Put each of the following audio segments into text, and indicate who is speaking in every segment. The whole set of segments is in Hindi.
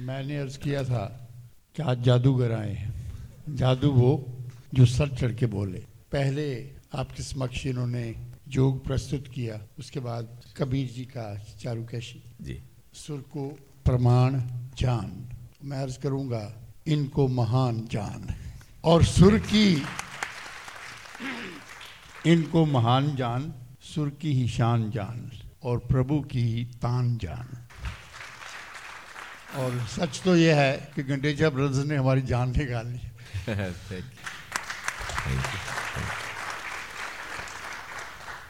Speaker 1: मैंने अर्ज़ किया था कि आज जादूगर आए हैं। जादू वो जो सर चढ़ के बोले। पहले आपके समक्ष इन्होंने योग प्रस्तुत किया उसके बाद कबीर जी का चारुकैशी
Speaker 2: जी।
Speaker 1: सुर को प्रमाण जान। मैं अर्ज़ करूँगा इनको महान जान। और सुर की इनको महान जान सुर की ही शान जान और प्रभु की ही तान जान। और सच तो ये है कि गंडेजा ब्रदर्स ने हमारी जान निकाल
Speaker 2: you.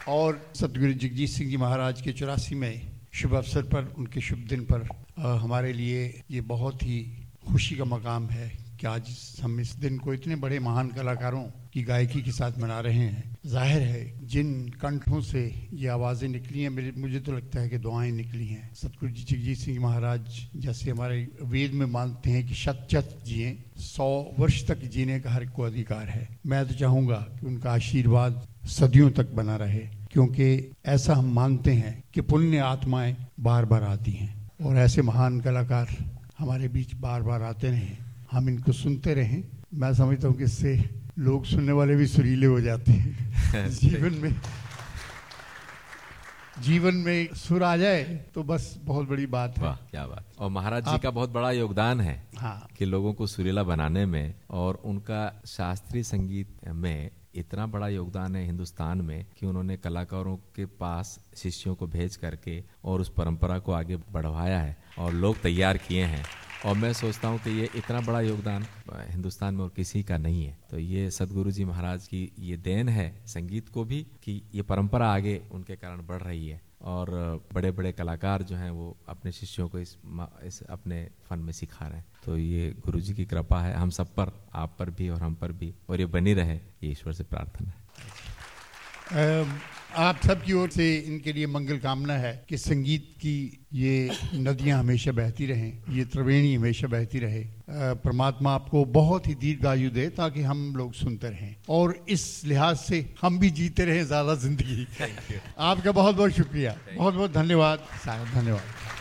Speaker 1: और सतगुरु जगजीत सिंह जी महाराज के चौरासी में शुभ अवसर पर उनके शुभ दिन पर आ, हमारे लिए ये बहुत ही खुशी का मकाम है कि आज हम इस दिन को इतने बड़े महान कलाकारों की गायकी के साथ मना रहे हैं। ज़ाहिर है, जिन कंठों से ये आवाज़ें निकली हैं, मेरे मुझे तो लगता है कि दुआएँ निकली हैं। सतगुरु जी, जगजीत सिंह महाराज जैसे हमारे वेद में मानते हैं कि शत शत जिए, सौ वर्ष तक जीने का हर को अधिकार है। मैं तो चाहूँगा कि उनका आशीर्वाद सदियों तक बना रहे, क्योंकि ऐसा हम मानते हैं कि पुण्य आत्माएँ बार बार आती हैं। और ऐसे महान कलाकार हमारे बीच बार बार आते रहें। हम इनको सुनते रहें। मैं समझता हूँ कि इससे लोग सुनने वाले भी सुरीले हो जाते हैं। जीवन में जीवन में सुर आ जाए तो बस बहुत बड़ी बात है।
Speaker 2: वाह क्या बात। और महाराज जी का बहुत बड़ा योगदान है
Speaker 1: हाँ।
Speaker 2: कि लोगों को सुरीला बनाने में और उनका शास्त्रीय संगीत में इतना बड़ा योगदान है हिंदुस्तान में कि उन्होंने कलाकारों के पास शिष्यों को भेज करके और उस परंपरा को आगे बढ़वाया है और लोग तैयार किए हैं। और मैं सोचता हूँ कि ये इतना बड़ा योगदान हिंदुस्तान में और किसी का नहीं है। तो ये सदगुरु जी महाराज की ये देन है संगीत को भी कि ये परंपरा आगे उनके कारण बढ़ रही है। और बड़े बड़े कलाकार जो हैं वो अपने शिष्यों को इस, इस अपने फन में सिखा रहे हैं। तो ये गुरु जी की कृपा है। हम सब पर आप पर भी और हम पर भी और ये बनी रहे ये ईश्वर से प्रार्थना है।
Speaker 1: आप सबकी ओर से इनके लिए मंगल कामना है कि संगीत की ये नदियाँ हमेशा बहती रहें ये त्रिवेणी हमेशा बहती रहे। परमात्मा आपको बहुत ही दीर्घायु दे ताकि हम लोग सुनते रहें। और इस लिहाज से हम भी जीते रहें ज़्यादा ज़िंदगी। आपका बहुत बहुत शुक्रिया। बहुत बहुत धन्यवाद। साहब धन्यवाद।